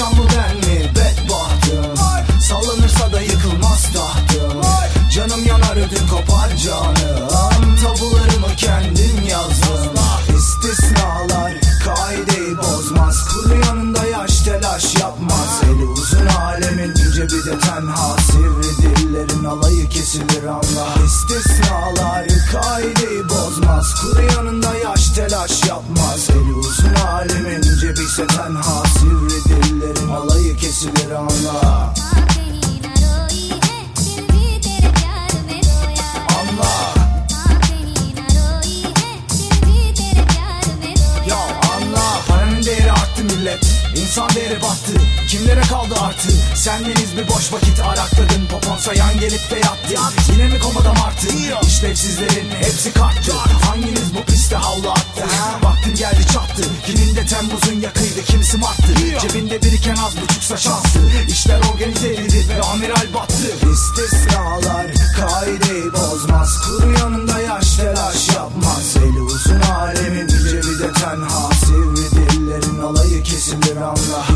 Yaşam bu ben mi? Bedbahtım. Sallanırsa da yıkılmaz tahtım. Canım yanar ödüm kopar canım. Tabularımı kendim yazdım. İstisnalar kaideyi bozmaz. Kuru yanında yaş telaş yapmaz. Eli uzun alemin ince bir de tenha. Sivri dillerin alayı kesilir anla. İstisnalar kaideyi bozmaz. Kuru yanında yaş telaş yapmaz. Eli uzun alemin ince bir ise tenha. Sivri Eksileri anla. Millet. İnsan değeri battı. Kimlere kaldı artı? Sendeniz bir boş vakit arakladın Poponsa yan gelip de yattı. Yine mi komadam artı İşlevsizlerin hepsi karttı. Hanginiz Temmuz'un yakıydı kimisi marttı Cebinde biriken az buçuksa şanstı. İşler organize edildi ve amiral battı. İstisnalar kaideyi bozmaz. Kuru yanında yaş telaş yapmaz. Eli uzun alemin cebi de tenha. Sivri dillerin alayı kesilir anla